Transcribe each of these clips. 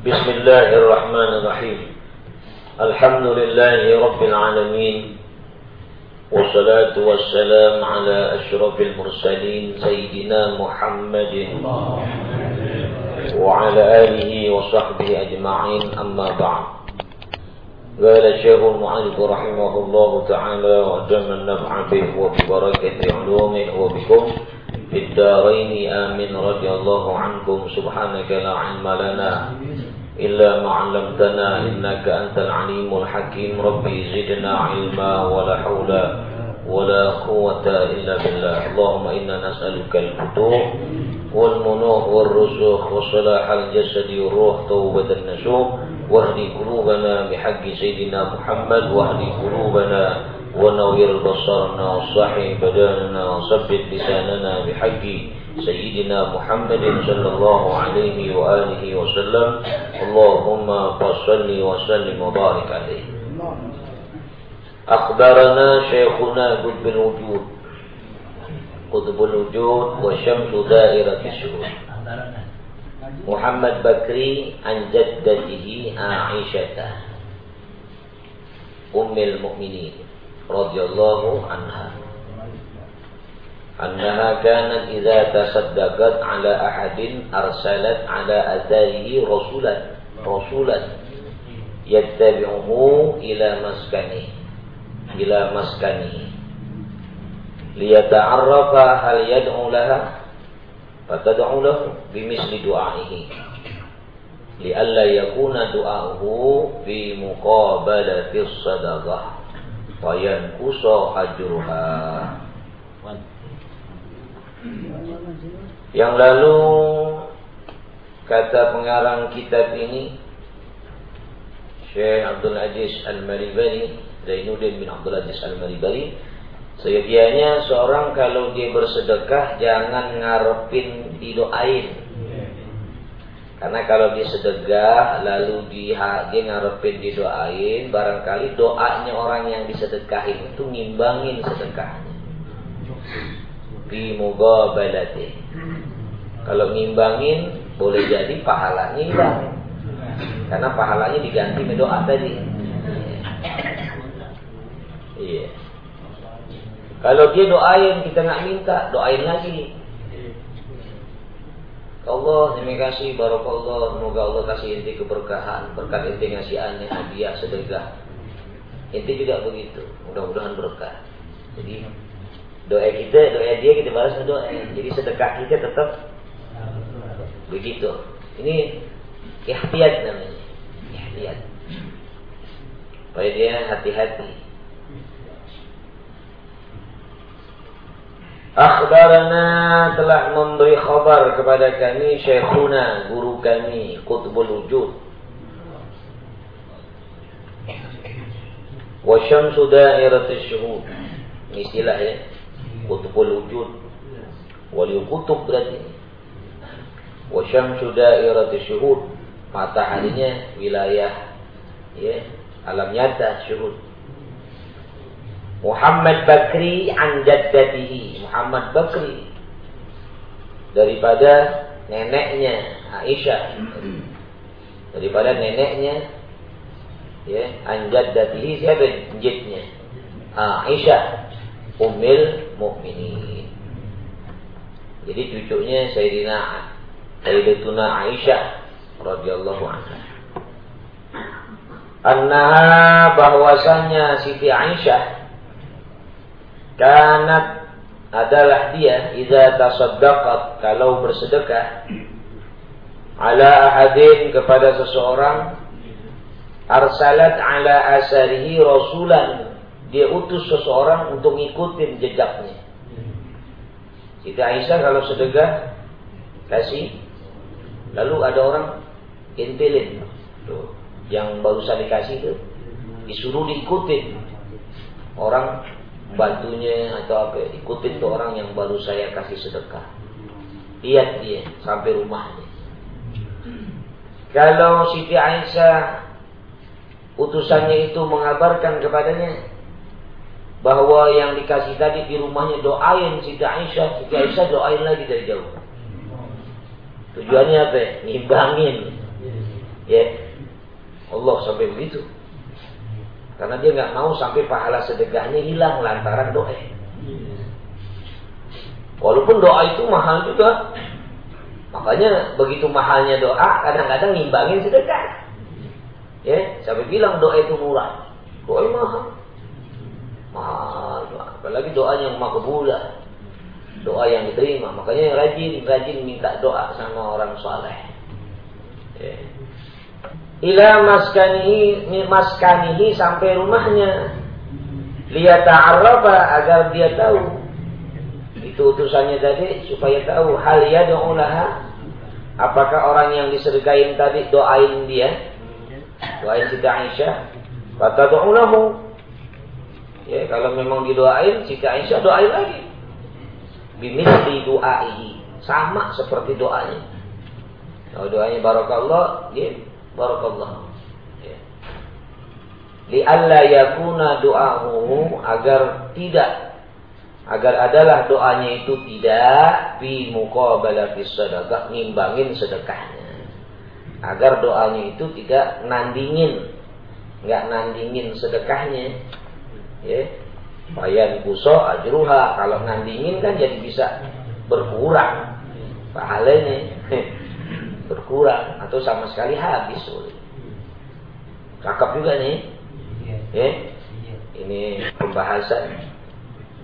بسم الله الرحمن الرحيم. الحمد لله رب العالمين والصلاة والسلام على أشرف المرسلين سيدنا محمد وعلى آله وصحبه أجمعين أما بعد. قال الشيخ المعلق رحمه الله تعالى وجمع النفع به وببركة علومه وبكم في الدارين. آمين. رضي الله عنكم. سبحانك لا علم لنا إلا ما علمتنا إنك أنت العليم الحكيم. ربي زدنا علما ولا حول ولا قوة إلا بالله. اللهم إنا نسألك الفتوح والمنوح والرسوخ وصلاح الجسد والروح توبة النسوح. واهدي قلوبنا بحق سيدنا محمد. واهدي قلوبنا ونوير بصرنا وصحي بداننا وثبت لساننا بحق سيدنا محمد صلى الله عليه وآله وسلم. اللهم فصل وسلم وبارك عليه. أخبرنا شيخنا قطب الوجود. قطب الوجود وشمس دائرة الشهود محمد بكري عن جدته عائشة أم المؤمنين رضي الله عنها. أنها كانت إذا تصدقت على أحد أرسلت على أثاره رسولا رسولا يتبعه إلى مسكنه إلى مسكنه ليتعرف هل يدعو لها فتدعو له بمثل دعائه لئلا يكون دعاؤه في مقابلة الصدقة فينقص أجرها Yang lalu kata pengarang kitab ini Syekh Abdul Aziz Al-Maribari Zainuddin bin Abdul Aziz Al-Maribari Sejatinya seorang kalau dia bersedekah jangan ngarepin didoain. Karena kalau dia sedekah lalu dia, dia ngarepin didoain, barangkali doanya orang yang disedekahin itu ngimbangin sedekahnya. Bi mugabalati. Kalau ngimbangin boleh jadi pahalanya hilang. Karena pahalanya diganti dengan doa tadi. Iya. Kalau dia doain kita nggak minta, doain lagi. Allah terima kasih barakallah semoga Allah kasih inti keberkahan berkat inti ngasih aneh hadiah sedekah inti juga begitu mudah-mudahan berkah jadi doa kita doa dia kita balas doa. Jadi sedekah kita tetap begitu. Ini ihtiyat namanya. Ihtiyat. Supaya dia hati-hati. Akhbarana telah memberi khabar kepada kami Syekhuna, guru kami Qutbul Wujud. Wa syamsu dairatis syuhud. Ini Qutbul Wujud. Wali kutub berarti. Wa syamsu dairatis syuhud. Mataharinya wilayah ya Alam nyata syuhud. Muhammad Bakri an jaddatihi. Muhammad Bakri. Daripada neneknya Aisyah. Daripada neneknya ya, an jaddatihi. Siapa jidnya? Aisyah Ummul Mukminin. Jadi cucunya Sayyidina Sayyidatuna Aisyah radhiyallahu anha. Annaha bahwasanya Siti Aisyah Kanat adalah dia idza tasaddaqat kalau bersedekah ala ahadin kepada seseorang arsalat ala asarihi rasulan dia utus seseorang untuk ngikutin jejaknya. Siti Aisyah kalau sedekah kasih. Lalu ada orang intilin tuh yang barusan dikasih itu disuruh diikutin. Orang bantunya atau apa ikutin tuh orang yang baru saya kasih sedekah. Lihat dia sampai rumahnya. Kalau Siti Aisyah utusannya itu mengabarkan kepadanya bahwa yang dikasih tadi di rumahnya doain Siti Aisyah Siti Aisyah doain lagi dari jauh tujuannya apa ngimbangin Ya. Allah sampai begitu. Karena dia nggak mau sampai pahala sedekahnya hilang lantaran doa. Walaupun doa itu mahal juga. Makanya begitu mahalnya doa, kadang-kadang ngimbangin sedekah. Ya, sampai bilang doa itu murah. Doa mahal. Apalagi doanya yang makbulah. Doa yang diterima. Makanya rajin, rajin minta doa sama orang soleh. Ya. Ila maskanihi maskanihi sampai rumahnya. Liyata'arrafa agar dia tahu. Itu utusannya tadi supaya tahu. Hal ya laha? Apakah orang yang disedekain tadi doain dia? Doain Siti Aisyah? Kata lahu ya kalau memang didoain Siti Aisyah doain lagi bimisli du'aihi sama seperti doanya kalau doanya barakallah dia Barakallah. Ya. Li'alla yakuna doamu agar tidak agar adalah doanya itu tidak bi muqabalati sedekah nimbangin sedekahnya. Agar doanya itu tidak nandingin nggak nandingin sedekahnya. Ya. Bayan kuso ajruha kalau nandingin kan jadi bisa berkurang pahalanya. berkurang atau sama sekali habis. Cakep juga nih. Ya. Ini pembahasan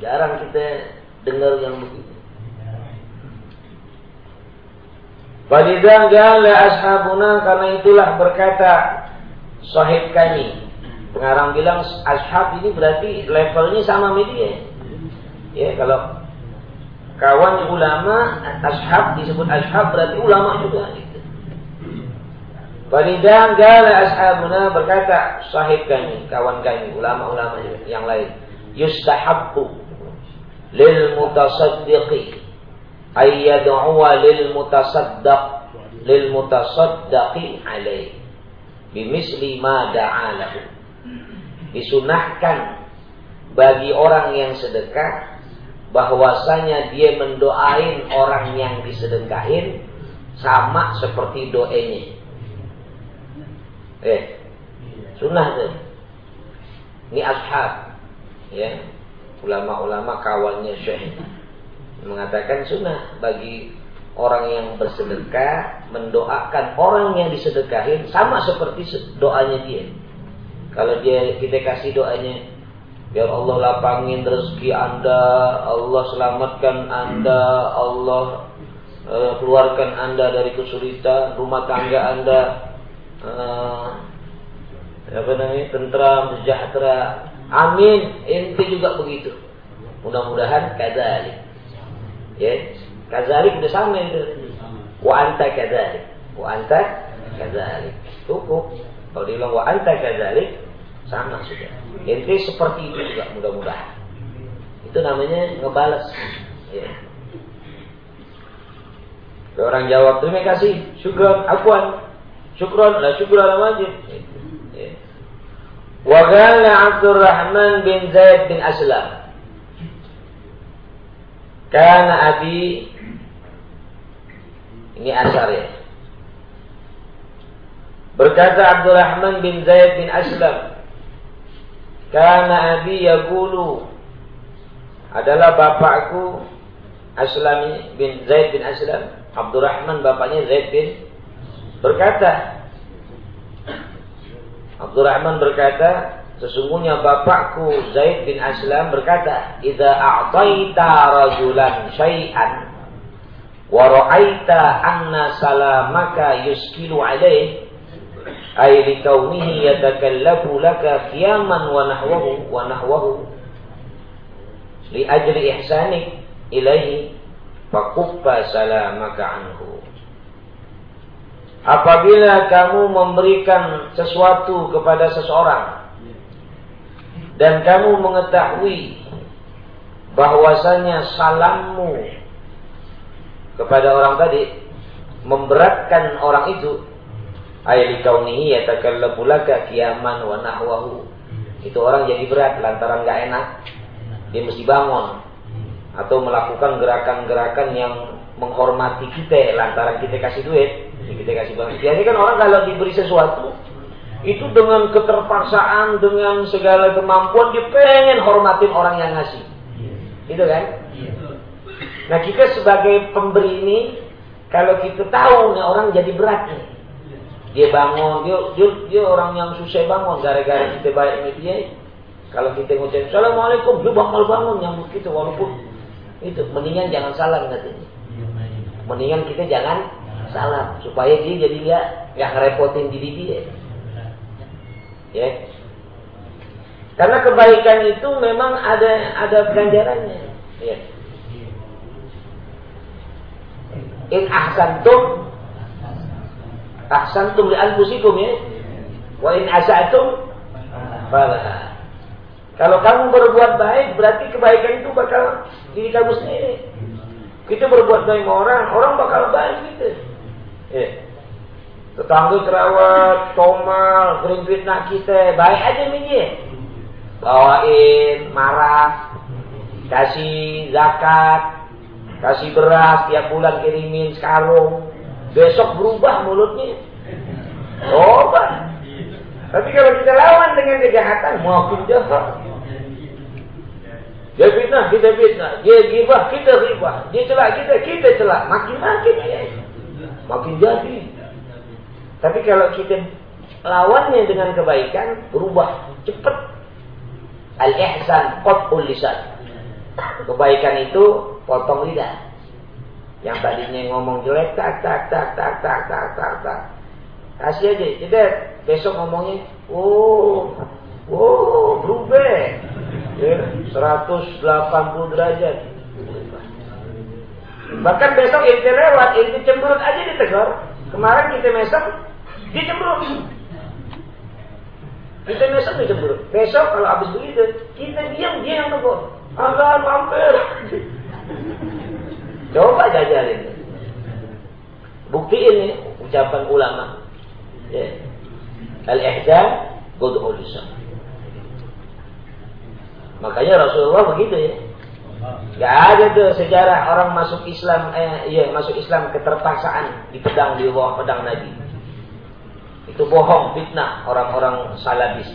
jarang kita dengar yang begitu. Walidha gala ashabuna karena itulah berkata sahib kami. Pengarang bilang ashab ini berarti levelnya sama media. Ya, kalau kawan ulama ashab disebut ashab berarti ulama juga. Falidah gala ashabuna berkata sahib kami, kawan kami, ulama-ulama yang lain. Yustahabbu lil mutasaddiqi ay yad'uwa lil mutasaddaq lil mutasaddaqi alaih bimisli ma da'alahu. Disunahkan bagi orang yang sedekah bahwasanya dia mendoain orang yang disedekahin sama seperti doanya Eh, sunnah tuh. Ini ashab, ya, ulama-ulama kawannya syekh mengatakan sunnah bagi orang yang bersedekah mendoakan orang yang disedekahin sama seperti doanya dia. Kalau dia kita kasih doanya, biar Allah lapangin rezeki anda, Allah selamatkan anda, Allah uh, keluarkan anda dari kesulitan, rumah tangga anda uh, apa namanya tentram sejahtera. Amin. Ente juga begitu. Mudah-mudahan kadzalik. Ya kadzalik udah sama itu wa anta kadzalik. Wa anta kadzalik. Cukup. Kalau dibilang wa anta kadzalik sama sudah ente seperti itu juga mudah-mudahan itu namanya ngebalas ya orang jawab terima kasih syukur akuan Syukran la syukran wajib. Ya. Qala Abdurrahman bin Zaid bin Aslam. Kana abi ini asar ya. Berkata Abdurrahman bin Zaid bin Aslam, Kana abi yaqulu adalah bapakku Aslam bin Zaid bin Aslam. Abdurrahman bapaknya Zaid bin berkata Abdurrahman berkata sesungguhnya bapakku Zaid bin Aslam berkata idza a'taita rajulan syai'an wa ra'aita anna salamaka yuskilu alaih ay li kaunihi yatakallafu laka qiyaman wa nahwahu wa nahwahu. Li ajli ihsanik ilaihi fakuffa salamaka anhu. Apabila kamu memberikan sesuatu kepada seseorang dan kamu mengetahui bahwasanya salammu kepada orang tadi memberatkan orang itu ayat kaunihi yatakallabu laka kiaman wa nahwahu. Itu orang jadi berat lantaran gak enak. Dia mesti bangun. Atau melakukan gerakan-gerakan yang menghormati kita lantaran kita kasih duit. Kita kasih banget. Jadi kan orang kalau diberi sesuatu itu dengan keterpaksaan, dengan segala kemampuan dia pengen hormatin orang yang ngasih. Itu kan? Nah kita sebagai pemberi ini kalau kita tahu nih orang jadi berat nih. Dia bangun, dia, dia, dia orang yang susah bangun gara-gara kita baik ini dia. Kalau kita ngucap Assalamualaikum, dia bakal bangun nyambut kita walaupun itu mendingan jangan salam katanya. Mendingan kita jangan salam supaya dia jadi nggak nggak ngerepotin diri dia. Ya. Karena kebaikan itu memang ada ada ganjarannya. Ya. In ahsantum ahsantum li anfusikum ya. Wa in asatum falaha. Kalau kamu berbuat baik, berarti kebaikan itu bakal diri kamu sendiri. Kita berbuat baik sama orang, orang bakal baik gitu. Ya. Tetangga kerawat, tomal, kering fitnah kita, baik aja minje. Bawain, marah, kasih zakat, kasih beras tiap bulan kirimin sekarung. Besok berubah mulutnya. Coba. Tapi kalau kita lawan dengan kejahatan, makin jahat. Dia fitnah, kita fitnah. Dia gibah, kita gibah. Dia celak kita, kita celak. Makin-makin ya. Makin jadi. Tapi kalau kita lawannya dengan kebaikan, berubah cepat. Al-ihsan qat'ul lisan. Kebaikan itu potong lidah. Yang tadinya ngomong jelek, tak, tak, tak, tak, tak, tak, tak, tak. Kasih aja. Jadi besok ngomongnya, oh, oh, berubah ya, 180 derajat. Bahkan besok inti lewat, inti cemberut aja ditegur. Kemarin kita mesem, dia. Kita mesem dia. Besok kalau habis begitu, kita diam, dia yang tegur. Agak mampir. Coba jajalin. Bukti ini ucapan ulama. Ya. Al-ihsan lisan. Makanya Rasulullah begitu ya. Gak ada tuh sejarah orang masuk Islam, eh, iya masuk Islam keterpaksaan di pedang di bawah pedang Nabi. Itu bohong, fitnah orang-orang salafis.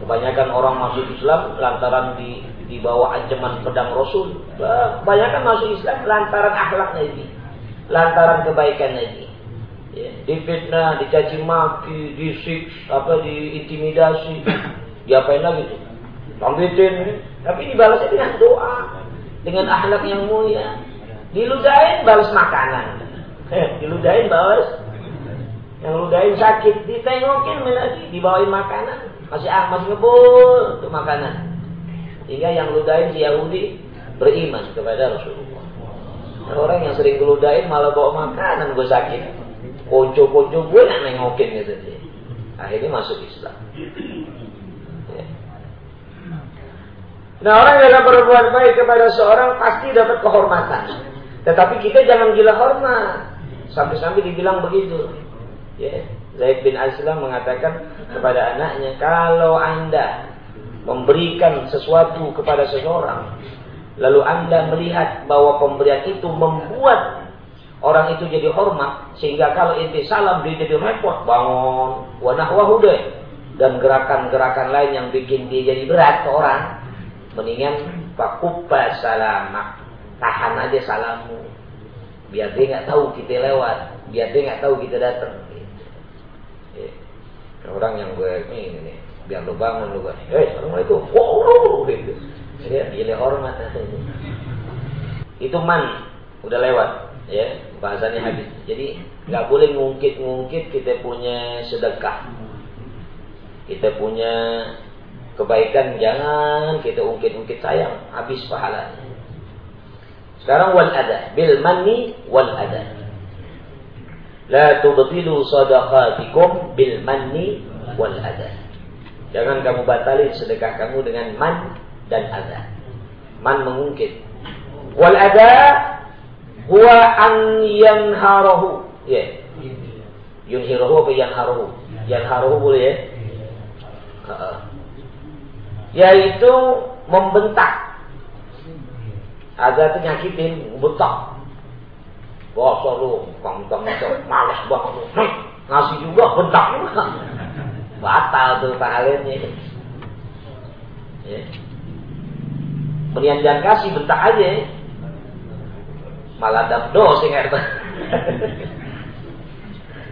Kebanyakan orang masuk Islam lantaran di di bawah ancaman pedang Rasul. Kebanyakan masuk Islam lantaran akhlak Nabi, lantaran kebaikan Nabi. Ya, difitnah, dicaci maki, disik, apa diintimidasi, diapain lagi tuh? Lambitin, tapi dibalasnya dengan doa, dengan akhlak yang mulia. Diludahin balas makanan. Diludahin balas. Yang ludahin sakit, ditengokin lagi, dibawain makanan. Masih ah, masih ngebul untuk makanan. Hingga yang ludahin si Yahudi beriman kepada Rasulullah. Nah, orang yang sering ludahin malah bawa makanan gue sakit. Konco-konco gue yang nengokin gitu. Akhirnya masuk Islam. Nah orang yang berbuat baik kepada seorang pasti dapat kehormatan. Tetapi kita jangan gila hormat. Sampai-sampai dibilang begitu. Ya, Zaid bin Aslam mengatakan kepada anaknya, kalau anda memberikan sesuatu kepada seseorang, lalu anda melihat bahwa pemberian itu membuat orang itu jadi hormat, sehingga kalau inti salam dia jadi repot, bangun, wanah wahudah, dan gerakan-gerakan lain yang bikin dia jadi berat ke orang, mendingan fakubba salamak tahan aja salammu biar dia nggak tahu kita lewat biar dia nggak tahu kita datang gitu. orang yang gue ini nih biar lo bangun lo kan eh assalamualaikum. Wow gitu. Ya pilih hormat. Itu man udah lewat ya. Bahasanya habis. Jadi nggak boleh ngungkit-ngungkit kita punya sedekah. Kita punya Kebaikan jangan kita ungkit-ungkit sayang, habis pahalanya. Sekarang wal ada, bil manni wal ada. La tubtilu sadaqatikum bil manni wal ada. Jangan kamu batalin sedekah kamu dengan man dan ada. Man mengungkit. Wal ada huwa an yanharahu. Ya. Yeah. Yunhirahu apa yanharahu? Yanharahu boleh ya? Yaitu membentak. Ada itu nyakitin, bentak. Gosok lu, bang-bang malas banget lu. Ngasih juga, bentak. Batal tuh pahalanya. Ya. Mendingan jangan kasih, bentak aja. Malah dos sih nggak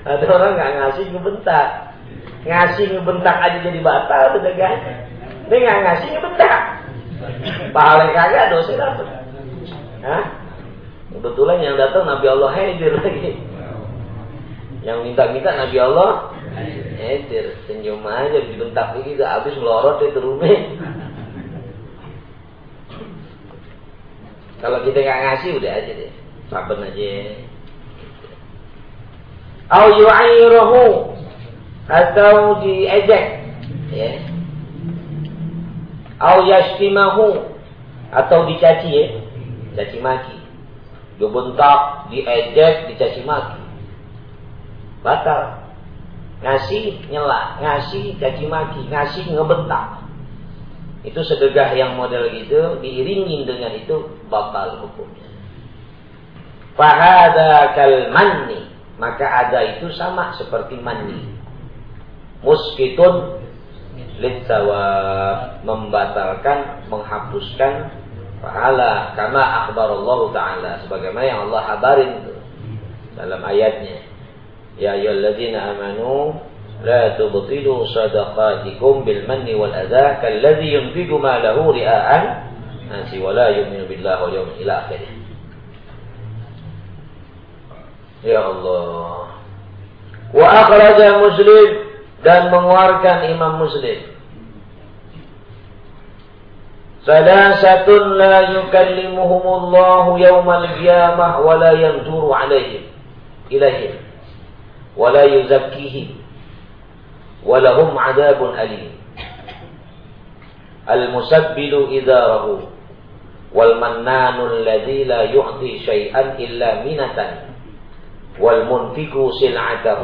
Ada orang nggak ngasih ngebentak. Ngasih ngebentak aja jadi batal udah kan. Dia nggak ngasih ngebentak. Pahala kagak dosa dapat. Hah? Kebetulan yang datang Nabi Allah hadir lagi. Yang minta-minta Nabi Allah hadir. Senyum aja dibentak lagi gak habis melorot itu rumah. Kalau kita nggak ngasih udah aja deh. Sabar aja. Au yu'ayyiruhu atau diejek ya. Au yashtimahu atau dicaci ya. Caci maki dibentak, diejek, dicaci maki. Batal. Ngasih nyela, ngasih caci maki, ngasih ngebentak. Itu sedekah yang model gitu diiringi dengan itu batal hukumnya. Fahada kal manni. Maka ada itu sama seperti mani. Muskitun litsawa membatalkan, menghapuskan pahala karena akhbar Allah taala sebagaimana yang Allah habarin itu dalam ayatnya يا أيها الذين آمنوا لا تبطلوا صدقاتكم بالمن والأذى كالذي ينفق ماله رئاء الناس ولا يؤمن بالله واليوم إلى آخره Ya Allah Wa akhraja muslim Dan mengeluarkan imam muslim Salasatun la yukallimuhumullahu yawmal qiyamah Wa la yanduru alaihim Ilaihim ولا يزكيهم ولهم عذاب أليم المسبل إذاره والمنان الذي لا يعطي شيئا إلا منة والمنفق سلعته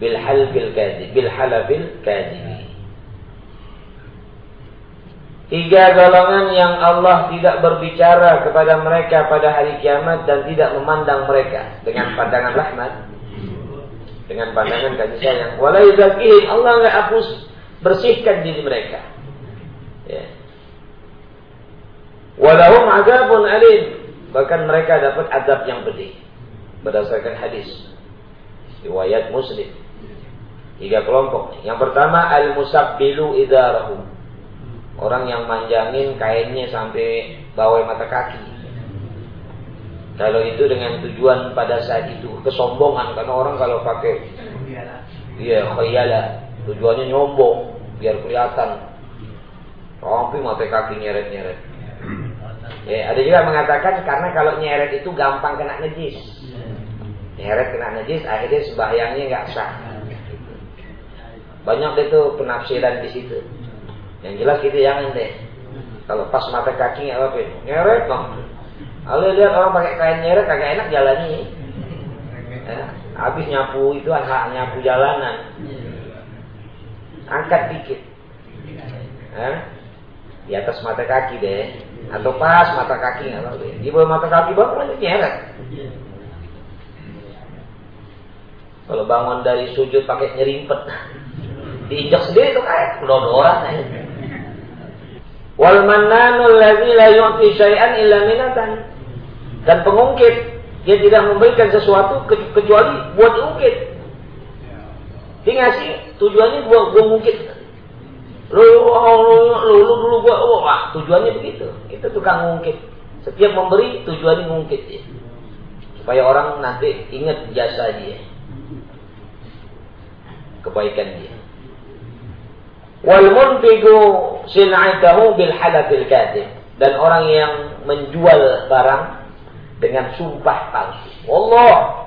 بالحلف الكاذب بالحلف الكاذب Tiga golongan yang Allah tidak berbicara kepada mereka pada hari kiamat dan tidak memandang mereka dengan pandangan rahmat. Dengan pandangan kasih sayang. Walai zakihim Allah nggak hapus bersihkan diri mereka. Ya. Walahum azabun alim. Bahkan mereka dapat azab yang pedih. Berdasarkan hadis. Riwayat muslim. Tiga kelompok. Yang pertama al-musabbilu idarahum Orang yang manjangin kainnya sampai bawah mata kaki. Kalau itu dengan tujuan pada saat itu kesombongan karena orang kalau pakai iya khayala tujuannya nyombong biar kelihatan sampai mata kaki nyeret-nyeret. Ya, ada juga mengatakan karena kalau nyeret itu gampang kena najis. Nyeret kena najis akhirnya sembahyangnya nggak sah. Banyak itu penafsiran di situ. Yang jelas gitu jangan deh. Kalau pas mata kaki nggak apa-apa, nyeret dong. Kalau lihat orang pakai kain nyeret kagak enak jalannya. Ya, habis nyapu itu hak nyapu jalanan. Angkat dikit. Ya, di atas mata kaki deh. Atau pas mata kaki nggak apa-apa. Di bawah mata kaki bapak aja nyeret. Kalau bangun dari sujud pakai nyerimpet, diinjak sendiri tuh kayak kedodoran aja. Wal mannanul ladzi la yu'ti syai'an illa minatan. Dan pengungkit dia tidak memberikan sesuatu kecuali buat ungkit. Dia ngasih tujuannya buat gua ngungkit. Lu, lu, lu, lu dulu gua, oh, wah, tujuannya begitu. Itu tukang ngungkit. Setiap memberi tujuannya ngungkit ya. Supaya orang nanti ingat jasa dia. Kebaikan dia. Wal munfiqu sin'atahu bil halafil kadhib. Dan orang yang menjual barang dengan sumpah palsu. Allah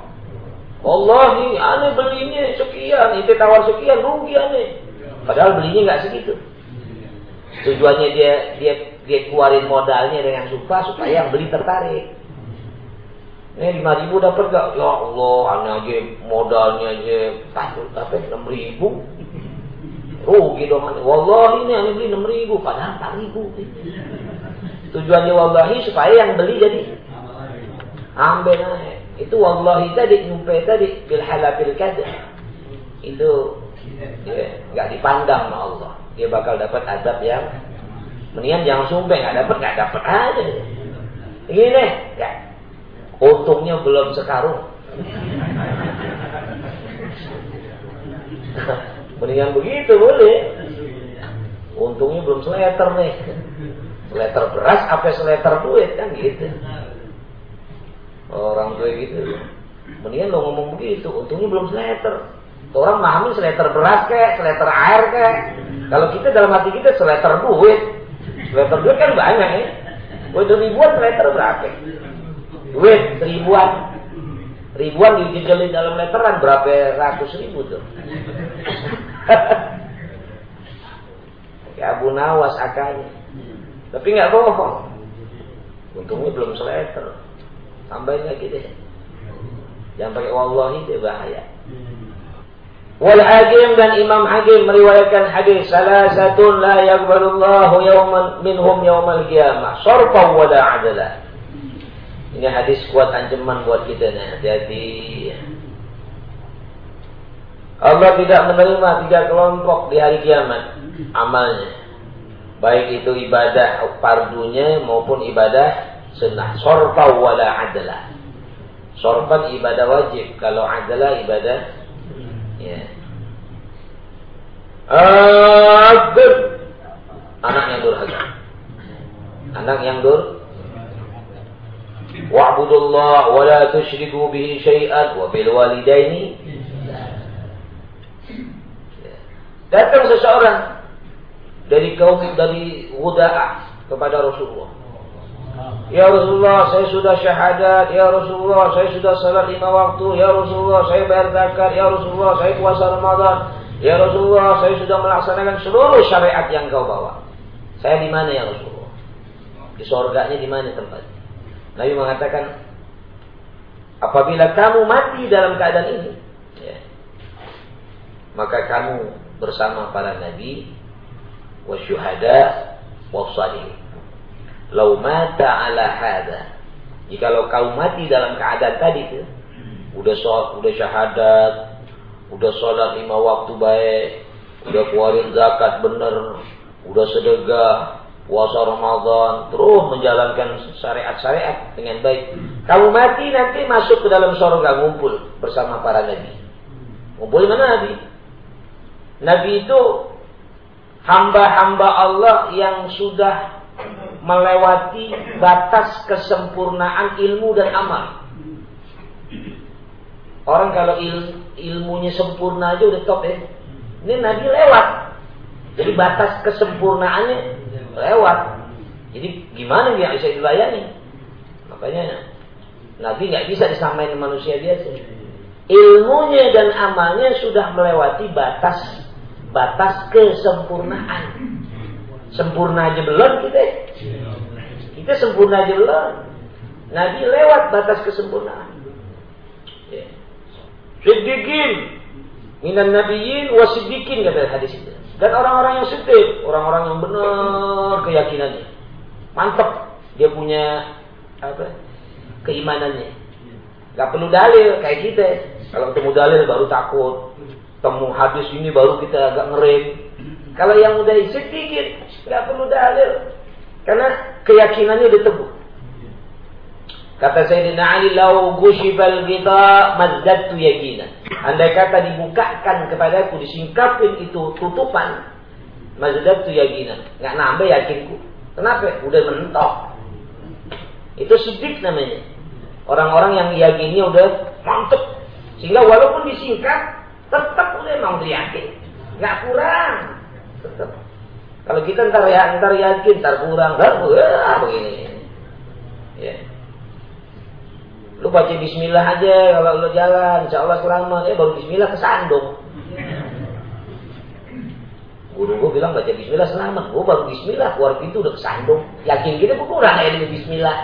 Wallahi aneh belinya sekian, itu tawar sekian, rugi aneh. Padahal belinya nggak segitu. Tujuannya dia dia dia keluarin modalnya dengan sumpah supaya yang beli tertarik. Ini lima ribu dapat gak? Ya Allah, aneh aja modalnya aja takut tapi enam ribu. Rugi dong. Wallahi ini yang beli 6 ribu. Padahal 4 ribu. Tujuannya wallahi supaya yang beli jadi ambil naik. Itu wallahi tadi, nyumpe tadi, bil halafil kada. Itu nggak dipandang sama Allah. Dia bakal dapat adab yang mendingan jangan sumpah nggak dapat nggak dapat aja. Ini ya. Untungnya belum sekarung. mendingan begitu boleh. Untungnya belum seleter nih. Seleter beras apa seleter duit kan gitu. Orang tua gitu. Mendingan lo ngomong begitu, untungnya belum seleter. Orang memahami seleter beras kayak, seleter air kayak. Kalau kita dalam hati kita seleter duit. Seleter duit kan banyak ya. Duit ribuan seleter berapa? Duit ribuan. Ribuan dijejelin dalam letteran berapa ratus ribu tuh. Kayak Abu Nawas akalnya. Tapi nggak bohong. Untungnya belum seleter. Tambahin lagi deh. Jangan pakai wallahi itu bahaya. Wal Hakim dan Imam Hakim meriwayatkan hadis salah satu la yaqbalullahu yawman minhum yawmal qiyamah sarfa wa la adala. Ini hadis kuat ancaman buat kita nih, hati-hati. Allah tidak menerima tiga kelompok di hari kiamat amalnya. Baik itu ibadah fardunya maupun ibadah sunnah. Sorfa wala adalah. Sorfan ibadah wajib. Kalau adalah ibadah ya. Abd anak yang durhaka. Anak yang dur Wa'budullah wa la tusyriku bihi syai'an wa bil walidaini Datang seseorang dari kaum dari Hudaah kepada Rasulullah. Ya Rasulullah, saya sudah syahadat. Ya Rasulullah, saya sudah salat lima waktu. Ya Rasulullah, saya bayar zakat. Ya Rasulullah, saya puasa Ramadan. Ya Rasulullah, saya sudah melaksanakan seluruh syariat yang kau bawa. Saya di mana ya Rasulullah? Di sorganya di mana tempat? Nabi mengatakan, apabila kamu mati dalam keadaan ini, ya, maka kamu bersama para nabi wasyuhada wasalih. Lau mata ala hada. Jikalau kau mati dalam keadaan tadi itu, udah sholat, udah syahadat, udah sholat lima waktu baik, udah keluarin zakat bener, udah sedekah, puasa Ramadan, terus menjalankan syariat-syariat dengan baik. Kamu mati nanti masuk ke dalam surga ngumpul bersama para nabi. Ngumpul mana nabi? Nabi itu hamba-hamba Allah yang sudah melewati batas kesempurnaan ilmu dan amal. Orang kalau il, ilmunya sempurna aja udah top ya. Ini Nabi lewat. Jadi batas kesempurnaannya lewat. Jadi gimana dia bisa dilayani? Makanya Nabi nggak bisa disamain manusia biasa. Ilmunya dan amalnya sudah melewati batas batas kesempurnaan. Sempurna aja belum kita. Kita sempurna aja belum. Nabi lewat batas kesempurnaan. Ya. Siddiqin. Minan nabiyyin wa siddiqin kata hadis itu. Dan orang-orang yang siddiq, orang-orang yang benar keyakinannya. Mantap dia punya apa? keimanannya. Gak perlu dalil kayak kita. Kalau ketemu dalil baru takut temu hadis ini baru kita agak ngerem. Kalau yang udah sedikit, nggak perlu dalil. Karena keyakinannya udah teguh. Kata Sayyidina Ali, lau gushibal kita mazdatu yakinan. Andai kata dibukakan kepadaku, disingkapin itu tutupan, mazdatu yakinan. Nggak nambah yakinku. Kenapa? Udah mentok. Itu sidik namanya. Orang-orang yang yakinnya udah mantep. Sehingga walaupun disingkat, Tetap memang yakin. Nggak kurang. Tetap. Kalau kita ntar ya, ntar yakin, ntar kurang, ntar ya, begini. Ya. Lu baca bismillah aja kalau lu jalan, insya Allah selamat. Eh baru bismillah kesandung. Guru gue bilang baca bismillah selamat. Gue baru bismillah, keluar pintu udah kesandung. Yakin kita kurang ya dengan bismillah.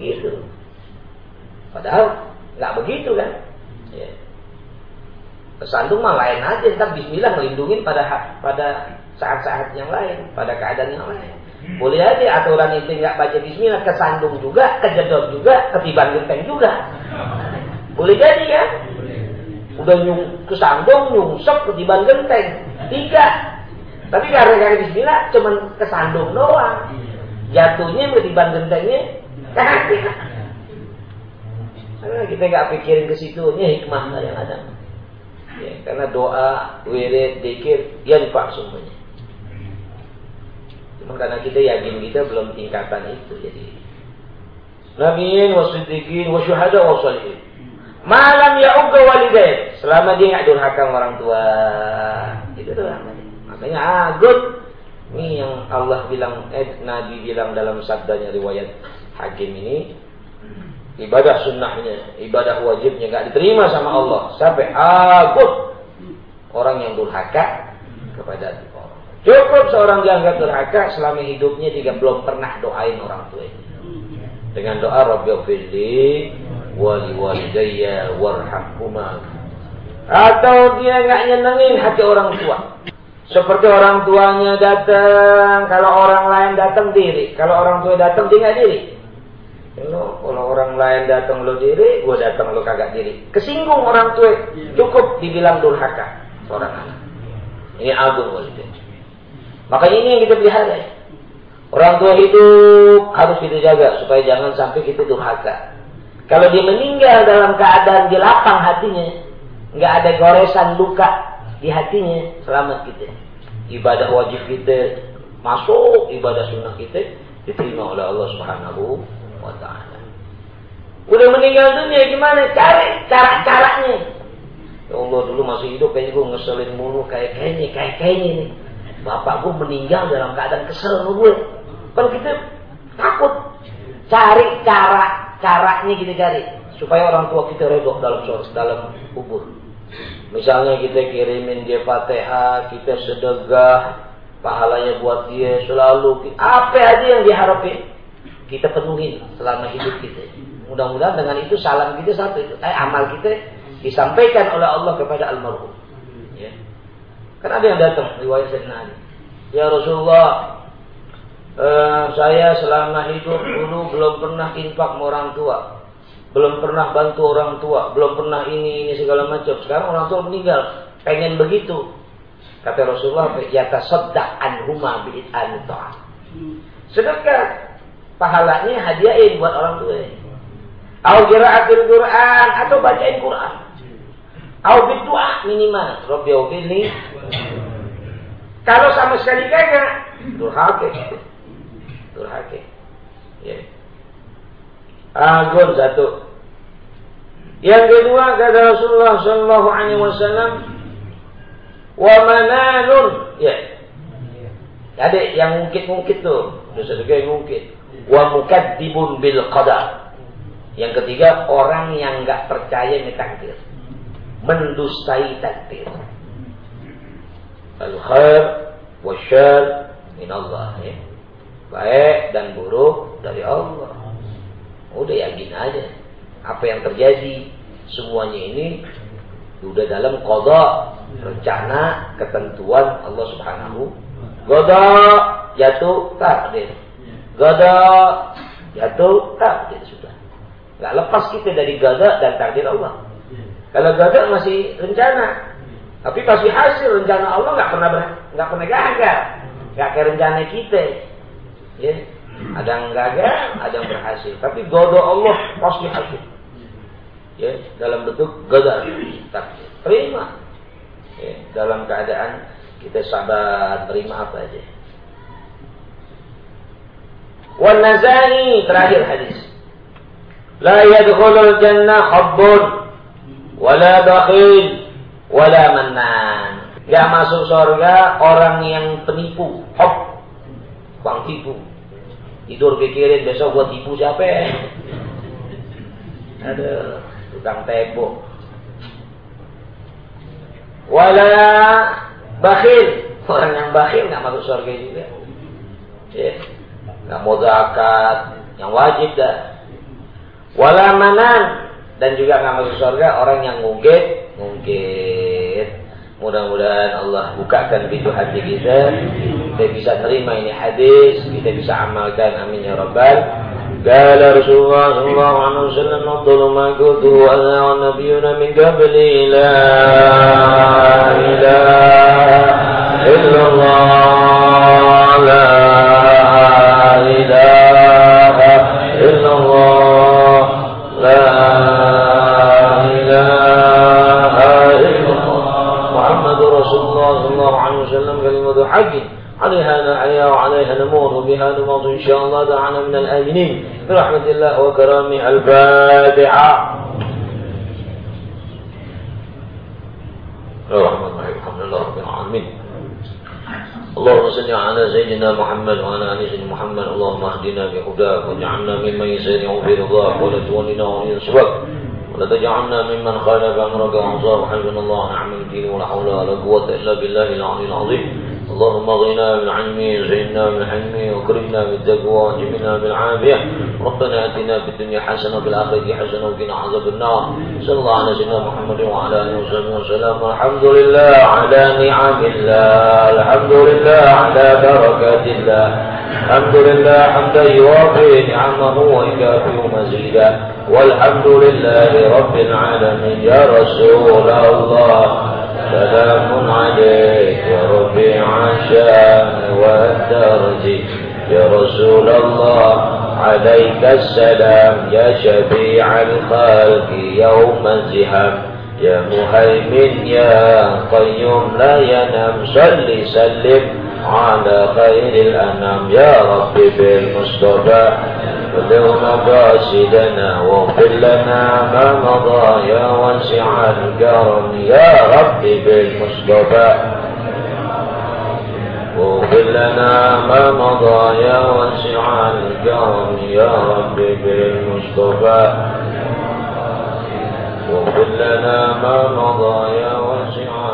Gitu. Padahal nggak begitu kan. Ya. Kesandung mah lain aja, ntar Bismillah melindungi pada pada saat-saat yang lain, pada keadaan yang lain. Boleh aja aturan itu nggak baca Bismillah, kesandung juga, kejedot juga, ketiban genteng juga. Boleh jadi kan? Udah nyung, kesandung, nyungsep, ketiban genteng. Tiga. Tapi karena bismillah cuman kesandung doang. Jatuhnya ketiban gentengnya. Karena kita nggak pikirin ke situ, ini hikmah yang ada. Ya, karena doa, wirid, dikir, pak semuanya. Cuma karena kita yakin kita belum tingkatan itu, jadi Nabiin, wasiddiqin, wasyuhada, wasalihin. Malam ya uga walidain. Selama dia nggak durhaka orang tua. Itu tuh Makanya agut. Ini yang Allah bilang, eh, Nabi bilang dalam sabdanya riwayat Hakim ini. Ibadah sunnahnya, ibadah wajibnya nggak diterima sama Allah. Sampai agut. Orang yang durhaka kepada Allah. Cukup seorang dianggap durhaka selama hidupnya jika belum pernah doain orang tuanya dengan doa Rabbi firli wali walidayya warhamhuma atau dia nggak nyenengin hati orang tua seperti orang tuanya datang kalau orang lain datang diri kalau orang tua datang dia nggak diri kalau, kalau orang lain datang lo diri gue datang lo kagak diri. Kesinggung orang tua. Cukup dibilang durhaka seorang anak. Ini agung walidain makanya ini yang kita pelihara. Orang tua hidup harus kita jaga supaya jangan sampai kita durhaka. Kalau dia meninggal dalam keadaan dia lapang hatinya, nggak ada goresan luka di hatinya, selamat kita. Ibadah wajib kita masuk, ibadah sunnah kita diterima oleh Allah Subhanahu wa taala. Udah meninggal dunia gimana? Cari cara-caranya. Ya Allah dulu masih hidup kayaknya gue ngeselin mulu kayak kayaknya kayak kayaknya nih. Bapak gue meninggal dalam keadaan kesel gue. Kalau kita takut cari cara caranya kita cari supaya orang tua kita redok dalam dalam kubur. Misalnya kita kirimin dia fatihah, kita sedekah, pahalanya buat dia selalu apa aja yang diharapin kita penuhi selama hidup kita. Mudah-mudahan dengan itu salam kita sampai itu, eh, amal kita disampaikan oleh Allah kepada almarhum. Ya. Kan ada yang datang riwayat Sayyidina Ali. Ya Rasulullah, Uh, saya selama hidup dulu belum pernah infak orang tua. Belum pernah bantu orang tua. Belum pernah ini, ini segala macam. Sekarang orang tua meninggal. Pengen begitu. Kata Rasulullah, Yata sodak anhuma bi'it'an ta'am. Sedekah. Pahalanya hadiahin buat orang tua. Au kiraatil Quran. Atau bacain Quran. Au berdoa minimal. Rabbi ini. Kalau sama sekali kagak. Durhaka durhaka. Ya. Agun satu. Yang kedua kata Rasulullah Shallallahu Alaihi Wasallam, wa mananun. Ya. Ada yang mungkin-mungkin tuh, dosa juga yang mungkin. Wa mukadzibun bil qadar. Yang ketiga orang yang nggak percaya dengan takdir, mendustai takdir. Al khair wa syar min Allah ya baik dan buruk dari Allah. Udah yakin aja. Apa yang terjadi semuanya ini udah dalam kodok rencana ketentuan Allah Subhanahu. Godok jatuh takdir. Godok jatuh takdir sudah. Gak lepas kita dari godok dan takdir Allah. Kalau godok masih rencana, tapi pasti hasil rencana Allah nggak pernah nggak pernah gagal. Gak kayak rencana kita. Ya, ada yang gagal, ada yang berhasil. Tapi godok Allah pasti hasil. Ya, dalam bentuk gagal. Terima. Ya, dalam keadaan kita sabar terima apa aja. Wan nazani terakhir hadis. La yadkhulul jannah khabbun wala bakhil wala mannan. Gak masuk surga orang yang penipu, hob Bang tipu. Tidur pikirin besok gua tipu siapa ya? Ada tukang tebo. Wala bakhil. Orang yang bakhil nggak masuk surga juga. Ya. Nggak mau zakat. Yang wajib dah. Wala manan. Dan juga nggak masuk surga orang yang ngungkit. Ngungkit Mudah-mudahan Allah bukakan pintu hati kita. Kita bisa terima ini hadis. Kita bisa amalkan. Amin ya Rabbal قال رسول الله صلى الله عليه وسلم أفضل ما قلته أنا والنبيون من قبلي لا إله إلا الله لا الله وكرامه الفاتحة. الرحمن الحمد لله رب العالمين. اللهم صل على سيدنا محمد وعلى آل سيدنا محمد. اللهم اهدنا بهداك واجعلنا ممن يسير في رضاك ولا تولنا سواك ولا تجعلنا ممن خالف أمرك وانصار حسبنا الله ونعم الدين ولا حول ولا قوة إلا بالله العلي العظيم. اللهم اغننا بالعلم زينا بالحلم وكرمنا بالتقوى وجبنا بالعافية. ربنا آتنا في الدنيا حسنة وفي الآخرة حسنة وقنا عذاب النار. صلى الله على سيدنا محمد وعلى آله وصحبه وسلم. الحمد لله على نعم الله. الحمد لله على بركات الله. الحمد لله حمدا يوافي نعمه ويكافئ مزيدا. والحمد لله رب العالمين. يا رسول الله. سلام عليك يا ربي عشان والدرج يا رسول الله. عليك السلام يا شفيع الخلق يوم الزحام يا مهيمن يا قيوم لا ينام. صل سلم. على خير الأنام. يا ربي بالمصطفى بلغ مقاصدنا واغفر لنا ما مضى يا واسع الكرم يا رب بالمصطفى واغفر لنا ما مضى يا واسع الكرم يا رب بالمصطفى واغفر لنا ما مضى يا واسع